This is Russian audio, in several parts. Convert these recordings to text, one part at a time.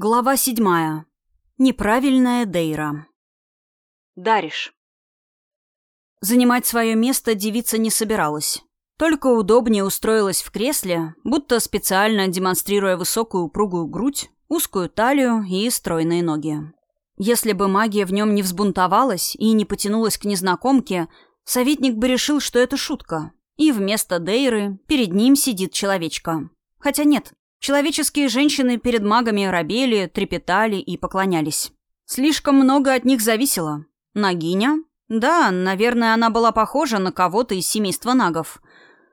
Глава седьмая. Неправильная Дейра. Дариш. Занимать свое место девица не собиралась. Только удобнее устроилась в кресле, будто специально демонстрируя высокую упругую грудь, узкую талию и стройные ноги. Если бы магия в нем не взбунтовалась и не потянулась к незнакомке, советник бы решил, что это шутка. И вместо Дейры перед ним сидит человечка. Хотя нет, Человеческие женщины перед магами робели, трепетали и поклонялись. Слишком много от них зависело. Нагиня? Да, наверное, она была похожа на кого-то из семейства нагов.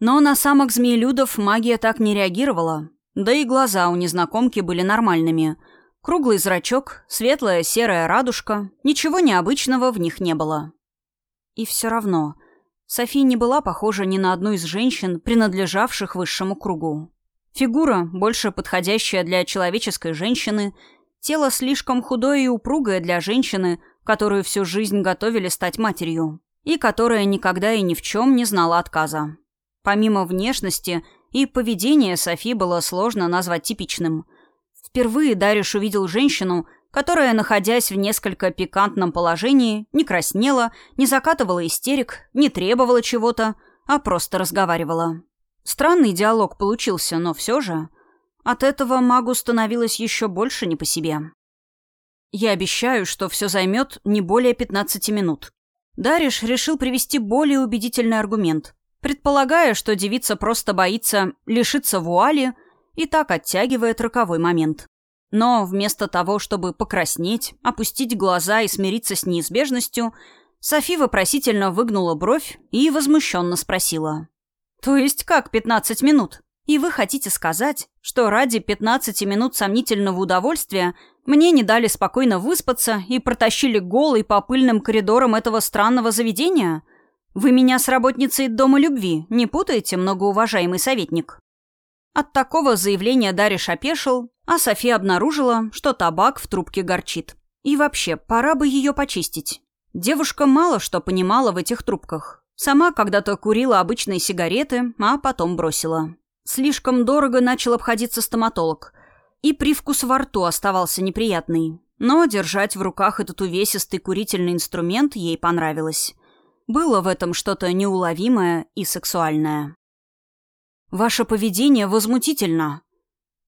Но на самок змеелюдов магия так не реагировала. Да и глаза у незнакомки были нормальными. Круглый зрачок, светлая серая радужка. Ничего необычного в них не было. И все равно, София не была похожа ни на одну из женщин, принадлежавших высшему кругу. Фигура, больше подходящая для человеческой женщины, тело слишком худое и упругое для женщины, которую всю жизнь готовили стать матерью, и которая никогда и ни в чем не знала отказа. Помимо внешности и поведения Софи было сложно назвать типичным. Впервые Дариш увидел женщину, которая, находясь в несколько пикантном положении, не краснела, не закатывала истерик, не требовала чего-то, а просто разговаривала. Странный диалог получился, но все же... От этого магу становилось еще больше не по себе. Я обещаю, что все займет не более 15 минут. Дариш решил привести более убедительный аргумент, предполагая, что девица просто боится лишиться вуали и так оттягивает роковой момент. Но вместо того, чтобы покраснеть, опустить глаза и смириться с неизбежностью, Софи вопросительно выгнула бровь и возмущенно спросила. То есть как 15 минут? И вы хотите сказать, что ради 15 минут сомнительного удовольствия мне не дали спокойно выспаться и протащили голый по пыльным коридорам этого странного заведения? Вы меня с работницей Дома любви не путаете, многоуважаемый советник? От такого заявления Дариш опешил, а София обнаружила, что табак в трубке горчит. И вообще, пора бы ее почистить. Девушка мало что понимала в этих трубках. Сама когда-то курила обычные сигареты, а потом бросила. Слишком дорого начал обходиться стоматолог. И привкус во рту оставался неприятный. Но держать в руках этот увесистый курительный инструмент ей понравилось. Было в этом что-то неуловимое и сексуальное. «Ваше поведение возмутительно».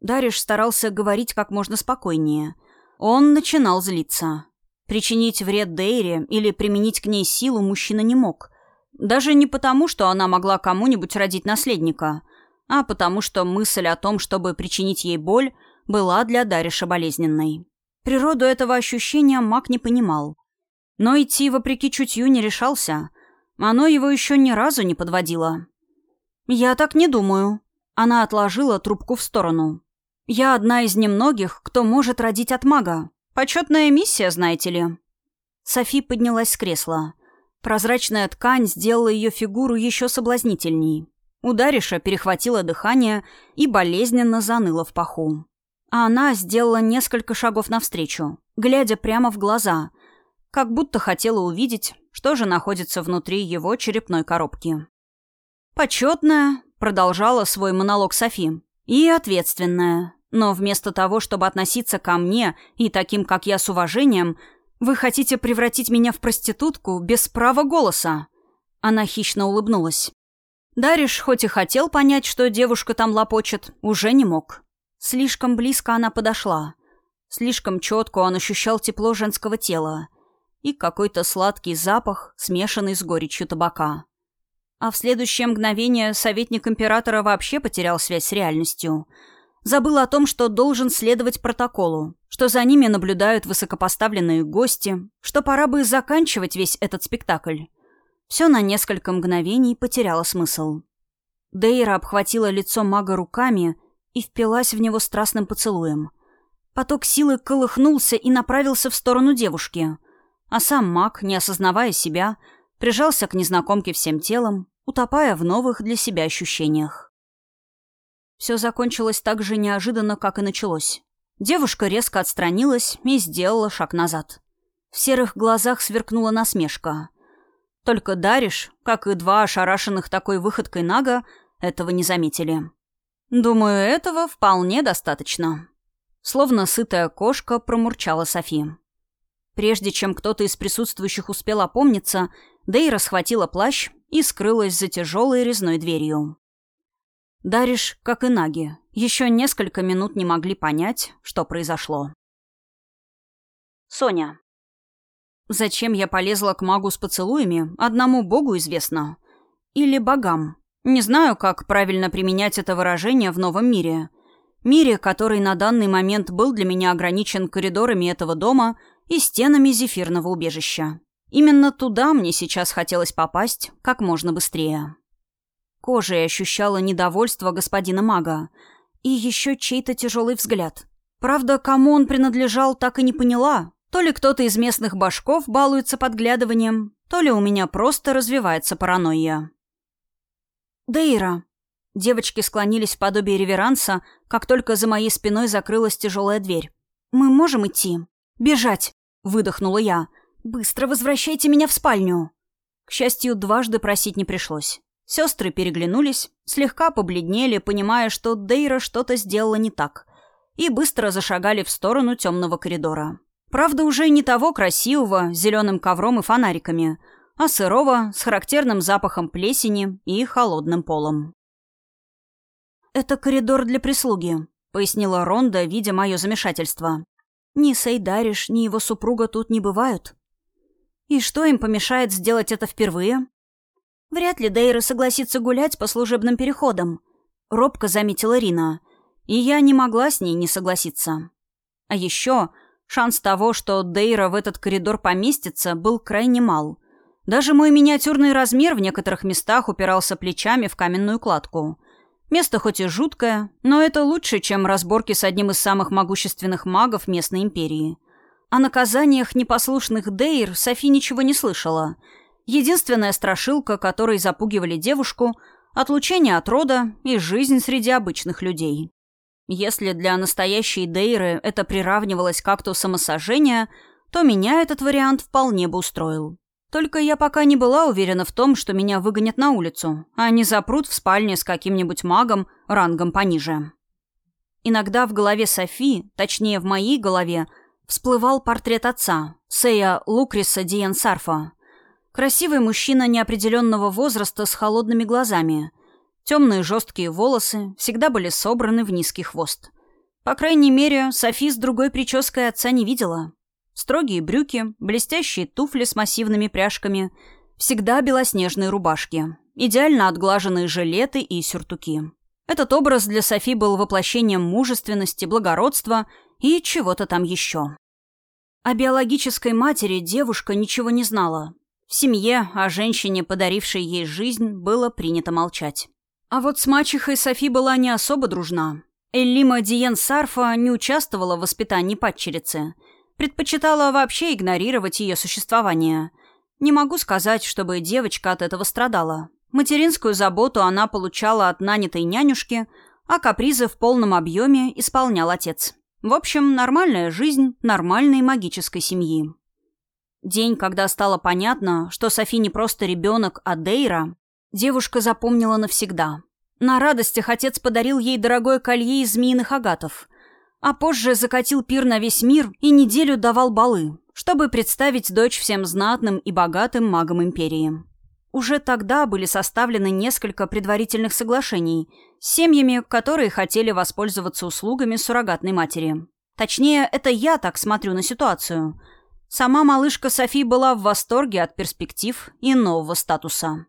Дариш старался говорить как можно спокойнее. Он начинал злиться. Причинить вред Дейре или применить к ней силу мужчина не мог – даже не потому, что она могла кому-нибудь родить наследника, а потому что мысль о том, чтобы причинить ей боль, была для Дариша болезненной. Природу этого ощущения маг не понимал. Но идти вопреки чутью не решался. Оно его еще ни разу не подводило. «Я так не думаю». Она отложила трубку в сторону. «Я одна из немногих, кто может родить от мага. Почетная миссия, знаете ли». Софи поднялась с кресла. Прозрачная ткань сделала ее фигуру еще соблазнительней. У Дариша перехватило дыхание и болезненно заныло в паху. А она сделала несколько шагов навстречу, глядя прямо в глаза, как будто хотела увидеть, что же находится внутри его черепной коробки. «Почетная», — продолжала свой монолог Софи, — «и ответственная. Но вместо того, чтобы относиться ко мне и таким, как я, с уважением, «Вы хотите превратить меня в проститутку без права голоса?» Она хищно улыбнулась. Дариш, хоть и хотел понять, что девушка там лопочет, уже не мог. Слишком близко она подошла. Слишком четко он ощущал тепло женского тела и какой-то сладкий запах, смешанный с горечью табака. А в следующее мгновение советник императора вообще потерял связь с реальностью — Забыл о том, что должен следовать протоколу, что за ними наблюдают высокопоставленные гости, что пора бы заканчивать весь этот спектакль. Все на несколько мгновений потеряло смысл. Дейра обхватила лицо мага руками и впилась в него страстным поцелуем. Поток силы колыхнулся и направился в сторону девушки, а сам маг, не осознавая себя, прижался к незнакомке всем телом, утопая в новых для себя ощущениях. Все закончилось так же неожиданно, как и началось. Девушка резко отстранилась и сделала шаг назад. В серых глазах сверкнула насмешка. Только Дариш, как и два ошарашенных такой выходкой Нага, этого не заметили. «Думаю, этого вполне достаточно». Словно сытая кошка промурчала Софи. Прежде чем кто-то из присутствующих успел опомниться, Дейра схватила плащ и скрылась за тяжелой резной дверью. Дариш, как и Наги, еще несколько минут не могли понять, что произошло. Соня. Зачем я полезла к магу с поцелуями, одному богу известно. Или богам. Не знаю, как правильно применять это выражение в новом мире. Мире, который на данный момент был для меня ограничен коридорами этого дома и стенами зефирного убежища. Именно туда мне сейчас хотелось попасть как можно быстрее. Кожей ощущала недовольство господина мага и еще чей-то тяжелый взгляд. Правда, кому он принадлежал, так и не поняла, то ли кто-то из местных башков балуется подглядыванием, то ли у меня просто развивается паранойя. «Дейра». Девочки склонились в подобие реверанса, как только за моей спиной закрылась тяжелая дверь. «Мы можем идти?» «Бежать!» — выдохнула я. «Быстро возвращайте меня в спальню!» К счастью, дважды просить не пришлось. Сестры переглянулись, слегка побледнели, понимая, что Дейра что-то сделала не так, и быстро зашагали в сторону темного коридора. Правда, уже не того красивого, с зеленым ковром и фонариками, а сырого, с характерным запахом плесени и холодным полом. «Это коридор для прислуги», — пояснила Ронда, видя мое замешательство. «Ни Сейдариш, ни его супруга тут не бывают». «И что им помешает сделать это впервые?» «Вряд ли Дейра согласится гулять по служебным переходам», — робко заметила Рина. И я не могла с ней не согласиться. А еще Шанс того, что Дейра в этот коридор поместится, был крайне мал. Даже мой миниатюрный размер в некоторых местах упирался плечами в каменную кладку. Место хоть и жуткое, но это лучше, чем разборки с одним из самых могущественных магов местной империи. О наказаниях непослушных Дейр Софи ничего не слышала. Единственная страшилка, которой запугивали девушку – отлучение от рода и жизнь среди обычных людей. Если для настоящей Дейры это приравнивалось к акту самосожжения, то меня этот вариант вполне бы устроил. Только я пока не была уверена в том, что меня выгонят на улицу, а не запрут в спальне с каким-нибудь магом рангом пониже. Иногда в голове Софи, точнее в моей голове, всплывал портрет отца, Сея Лукриса Диен Сарфа. Красивый мужчина неопределенного возраста с холодными глазами, Темные жесткие волосы всегда были собраны в низкий хвост. По крайней мере, Софи с другой прической отца не видела. Строгие брюки, блестящие туфли с массивными пряжками, всегда белоснежные рубашки, идеально отглаженные жилеты и сюртуки. Этот образ для Софи был воплощением мужественности, благородства и чего-то там еще. О биологической матери девушка ничего не знала. В семье о женщине, подарившей ей жизнь, было принято молчать. А вот с мачехой Софи была не особо дружна. Эллима Диен Сарфа не участвовала в воспитании падчерицы. Предпочитала вообще игнорировать ее существование. Не могу сказать, чтобы девочка от этого страдала. Материнскую заботу она получала от нанятой нянюшки, а капризы в полном объеме исполнял отец. В общем, нормальная жизнь нормальной магической семьи. День, когда стало понятно, что Софи не просто ребенок, а Дейра, Девушка запомнила навсегда. На радостях отец подарил ей дорогое колье из змеиных агатов, а позже закатил пир на весь мир и неделю давал балы, чтобы представить дочь всем знатным и богатым магам империи. Уже тогда были составлены несколько предварительных соглашений с семьями, которые хотели воспользоваться услугами суррогатной матери. Точнее, это я так смотрю на ситуацию. Сама малышка Софи была в восторге от перспектив и нового статуса.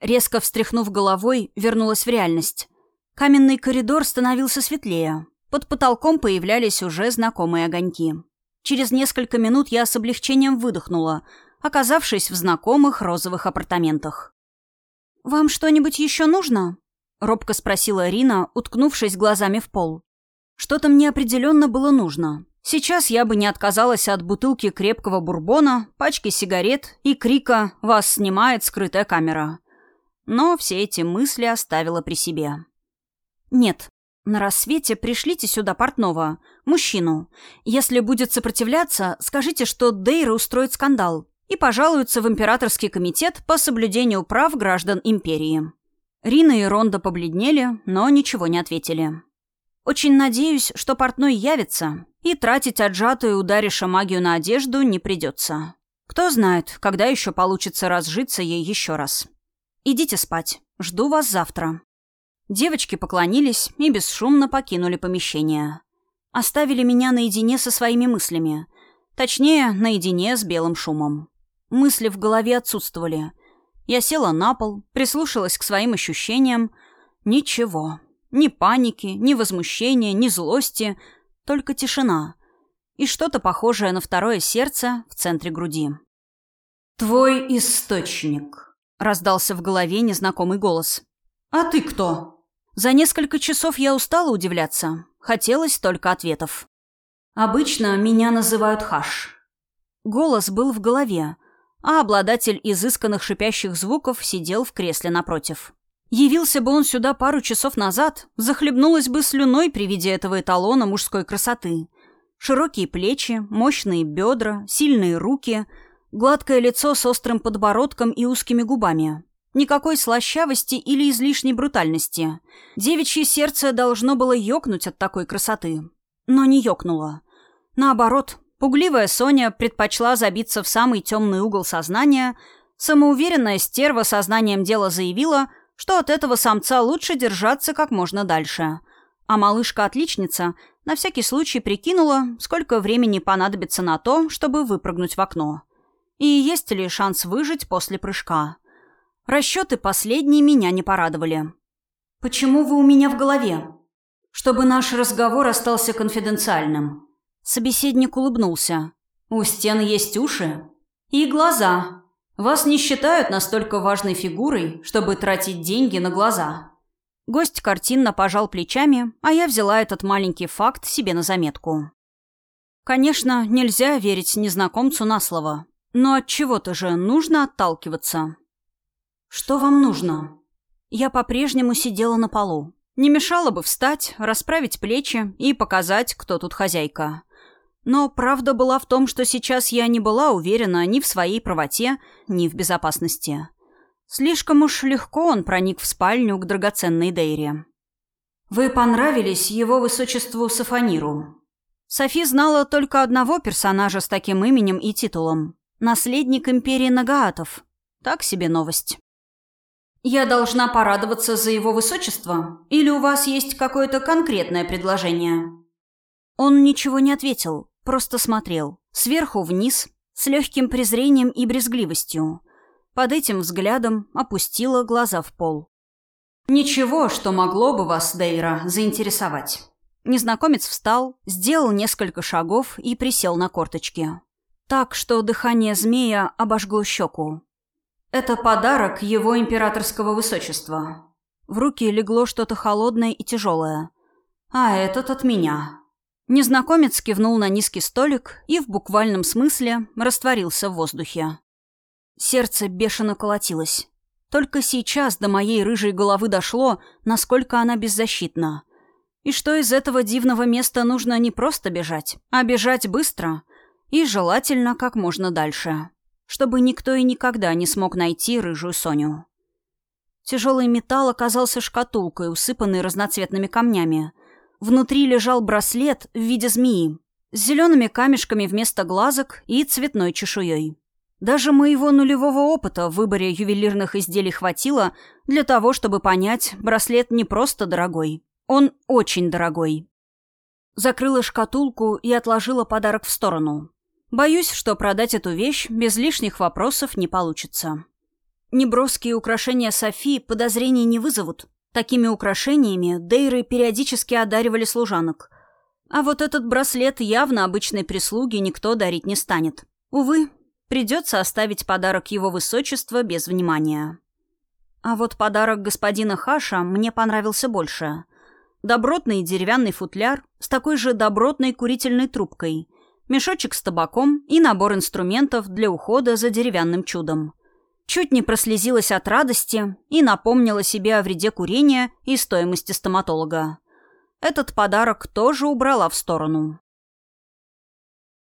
Резко встряхнув головой, вернулась в реальность. Каменный коридор становился светлее. Под потолком появлялись уже знакомые огоньки. Через несколько минут я с облегчением выдохнула, оказавшись в знакомых розовых апартаментах. «Вам что-нибудь еще нужно?» — робко спросила Рина, уткнувшись глазами в пол. «Что-то мне определенно было нужно. Сейчас я бы не отказалась от бутылки крепкого бурбона, пачки сигарет и крика «Вас снимает скрытая камера» но все эти мысли оставила при себе. «Нет, на рассвете пришлите сюда портного, мужчину. Если будет сопротивляться, скажите, что Дейра устроит скандал и пожалуются в императорский комитет по соблюдению прав граждан империи». Рина и Ронда побледнели, но ничего не ответили. Очень надеюсь, что портной явится, и тратить отжатую удариша магию на одежду не придется. Кто знает, когда еще получится разжиться ей еще раз. Идите спать. Жду вас завтра. Девочки поклонились и бесшумно покинули помещение. Оставили меня наедине со своими мыслями. Точнее, наедине с белым шумом. Мысли в голове отсутствовали. Я села на пол, прислушалась к своим ощущениям. Ничего. Ни паники, ни возмущения, ни злости. Только тишина. И что-то похожее на второе сердце в центре груди. «Твой источник», — раздался в голове незнакомый голос. «А ты кто?» За несколько часов я устала удивляться. Хотелось только ответов. «Обычно меня называют Хаш». Голос был в голове, а обладатель изысканных шипящих звуков сидел в кресле напротив. Явился бы он сюда пару часов назад, захлебнулась бы слюной при виде этого эталона мужской красоты. Широкие плечи, мощные бедра, сильные руки, гладкое лицо с острым подбородком и узкими губами. Никакой слащавости или излишней брутальности. Девичье сердце должно было ёкнуть от такой красоты. Но не ёкнуло. Наоборот, Пугливая Соня предпочла забиться в самый темный угол сознания, самоуверенная стерва сознанием дела заявила, что от этого самца лучше держаться как можно дальше. А малышка-отличница на всякий случай прикинула, сколько времени понадобится на то, чтобы выпрыгнуть в окно. И есть ли шанс выжить после прыжка. Расчеты последние меня не порадовали. «Почему вы у меня в голове?» «Чтобы наш разговор остался конфиденциальным», Собеседник улыбнулся. «У стен есть уши и глаза. Вас не считают настолько важной фигурой, чтобы тратить деньги на глаза». Гость картинно пожал плечами, а я взяла этот маленький факт себе на заметку. Конечно, нельзя верить незнакомцу на слово, но от чего-то же нужно отталкиваться. Что вам нужно? Я по-прежнему сидела на полу. Не мешало бы встать, расправить плечи и показать, кто тут хозяйка. Но правда была в том, что сейчас я не была уверена ни в своей правоте, ни в безопасности. Слишком уж легко он проник в спальню к драгоценной Дейре. «Вы понравились его высочеству Сафаниру». Софи знала только одного персонажа с таким именем и титулом. Наследник империи Нагаатов. Так себе новость. «Я должна порадоваться за его высочество? Или у вас есть какое-то конкретное предложение?» Он ничего не ответил, Просто смотрел. Сверху вниз, с легким презрением и брезгливостью. Под этим взглядом опустила глаза в пол. «Ничего, что могло бы вас, Дейра, заинтересовать». Незнакомец встал, сделал несколько шагов и присел на корточки. Так, что дыхание змея обожгло щеку. «Это подарок его императорского высочества». В руки легло что-то холодное и тяжелое. «А этот от меня». Незнакомец кивнул на низкий столик и в буквальном смысле растворился в воздухе. Сердце бешено колотилось. Только сейчас до моей рыжей головы дошло, насколько она беззащитна. И что из этого дивного места нужно не просто бежать, а бежать быстро и желательно как можно дальше, чтобы никто и никогда не смог найти рыжую Соню. Тяжелый металл оказался шкатулкой, усыпанной разноцветными камнями, Внутри лежал браслет в виде змеи с зелеными камешками вместо глазок и цветной чешуей. Даже моего нулевого опыта в выборе ювелирных изделий хватило для того, чтобы понять, браслет не просто дорогой. Он очень дорогой. Закрыла шкатулку и отложила подарок в сторону. Боюсь, что продать эту вещь без лишних вопросов не получится. Неброские украшения Софи подозрений не вызовут. Такими украшениями Дейры периодически одаривали служанок. А вот этот браслет явно обычной прислуги никто дарить не станет. Увы, придется оставить подарок его высочества без внимания. А вот подарок господина Хаша мне понравился больше. Добротный деревянный футляр с такой же добротной курительной трубкой, мешочек с табаком и набор инструментов для ухода за деревянным чудом. Чуть не прослезилась от радости и напомнила себе о вреде курения и стоимости стоматолога. Этот подарок тоже убрала в сторону.